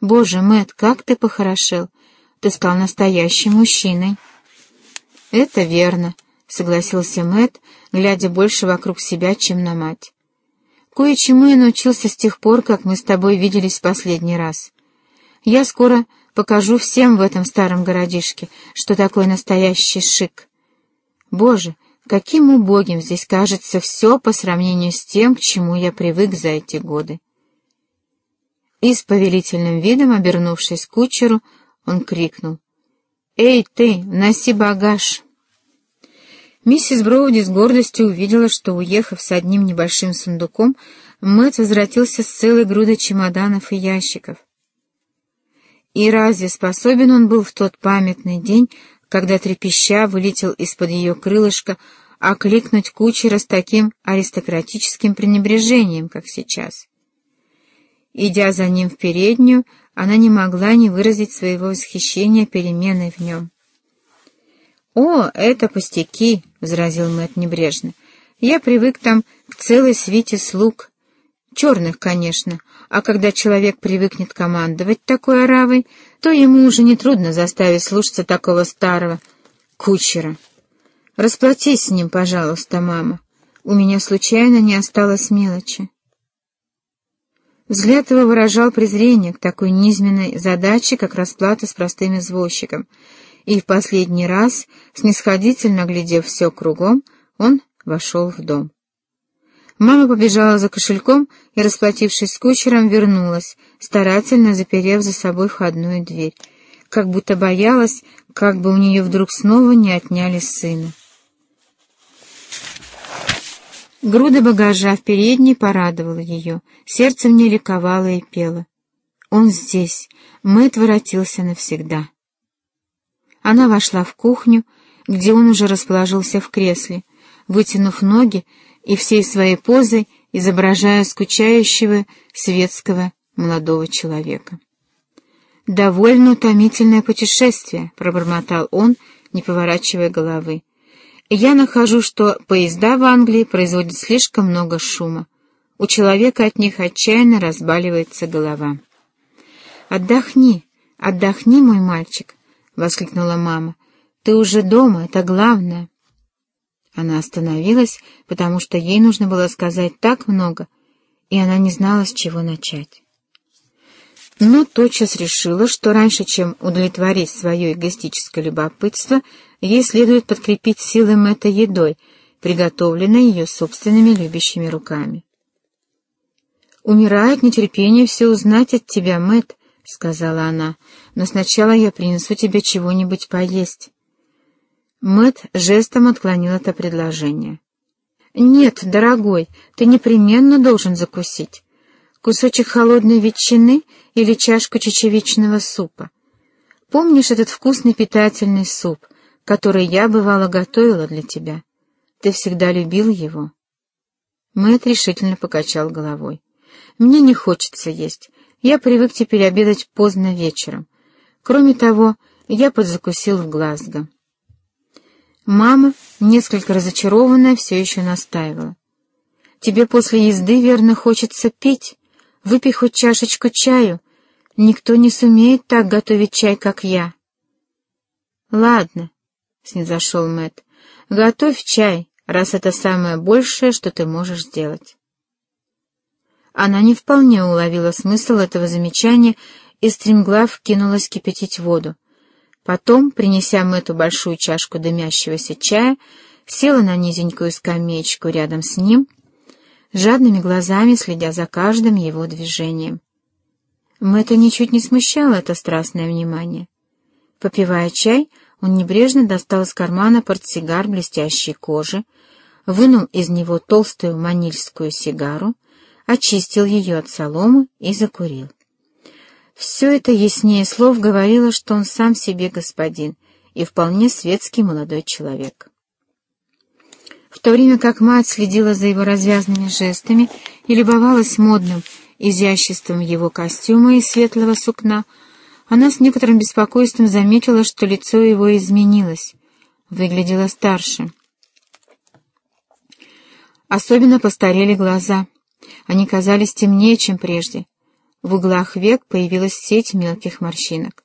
Боже, Мэт, как ты похорошел! Ты стал настоящим мужчиной. Это верно, согласился Мэт, глядя больше вокруг себя, чем на мать. Кое-чему я научился с тех пор, как мы с тобой виделись в последний раз. Я скоро покажу всем в этом старом городишке, что такое настоящий шик. Боже, каким убогим здесь кажется все по сравнению с тем, к чему я привык за эти годы. И с повелительным видом, обернувшись к кучеру, он крикнул. «Эй, ты, носи багаж!» Миссис Броуди с гордостью увидела, что, уехав с одним небольшим сундуком, Мэтт возвратился с целой грудой чемоданов и ящиков. И разве способен он был в тот памятный день, когда трепеща вылетел из-под ее крылышка, окликнуть кучера с таким аристократическим пренебрежением, как сейчас? Идя за ним в переднюю, она не могла не выразить своего восхищения переменой в нем. «О, это пустяки!» — возразил Мэтт небрежно. «Я привык там к целой свите слуг. Черных, конечно, а когда человек привыкнет командовать такой оравой, то ему уже нетрудно заставить слушаться такого старого кучера. Расплатись с ним, пожалуйста, мама. У меня случайно не осталось мелочи». Взгляд его выражал презрение к такой низменной задаче, как расплата с простым извозчиком, и в последний раз, снисходительно глядев все кругом, он вошел в дом. Мама побежала за кошельком и, расплатившись с кучером, вернулась, старательно заперев за собой входную дверь, как будто боялась, как бы у нее вдруг снова не отняли сына. Груда багажа в передней порадовала ее, сердце в ней ликовало и пело. Он здесь, Мэтт воротился навсегда. Она вошла в кухню, где он уже расположился в кресле, вытянув ноги и всей своей позой изображая скучающего светского молодого человека. «Довольно утомительное путешествие», — пробормотал он, не поворачивая головы. Я нахожу, что поезда в Англии производят слишком много шума. У человека от них отчаянно разбаливается голова. «Отдохни, отдохни, мой мальчик!» — воскликнула мама. «Ты уже дома, это главное!» Она остановилась, потому что ей нужно было сказать так много, и она не знала, с чего начать. Но тотчас решила, что раньше, чем удовлетворить свое эгоистическое любопытство, ей следует подкрепить силы Мэтта едой, приготовленной ее собственными любящими руками. «Умирает нетерпение все узнать от тебя, Мэтт», — сказала она, — «но сначала я принесу тебе чего-нибудь поесть». Мэтт жестом отклонил это предложение. «Нет, дорогой, ты непременно должен закусить. Кусочек холодной ветчины или чашку чечевичного супа. Помнишь этот вкусный питательный суп, который я, бывало, готовила для тебя? Ты всегда любил его?» Мэтт решительно покачал головой. «Мне не хочется есть. Я привык теперь обедать поздно вечером. Кроме того, я подзакусил в Глазго». Мама, несколько разочарованная, все еще настаивала. «Тебе после езды, верно, хочется пить? Выпей хоть чашечку чаю, Никто не сумеет так готовить чай, как я. Ладно, снизошел Мэт. Готовь чай, раз это самое большее, что ты можешь сделать. Она не вполне уловила смысл этого замечания и стремглав кинулась кипятить воду. Потом, принеся Мэту большую чашку дымящегося чая, села на низенькую скамеечку рядом с ним, жадными глазами следя за каждым его движением. Мэтта ничуть не смущало это страстное внимание. Попивая чай, он небрежно достал из кармана портсигар блестящей кожи, вынул из него толстую манильскую сигару, очистил ее от соломы и закурил. Все это яснее слов говорило, что он сам себе господин и вполне светский молодой человек. В то время как мать следила за его развязными жестами и любовалась модным, изяществом его костюма из светлого сукна, она с некоторым беспокойством заметила, что лицо его изменилось, выглядело старше. Особенно постарели глаза. Они казались темнее, чем прежде. В углах век появилась сеть мелких морщинок.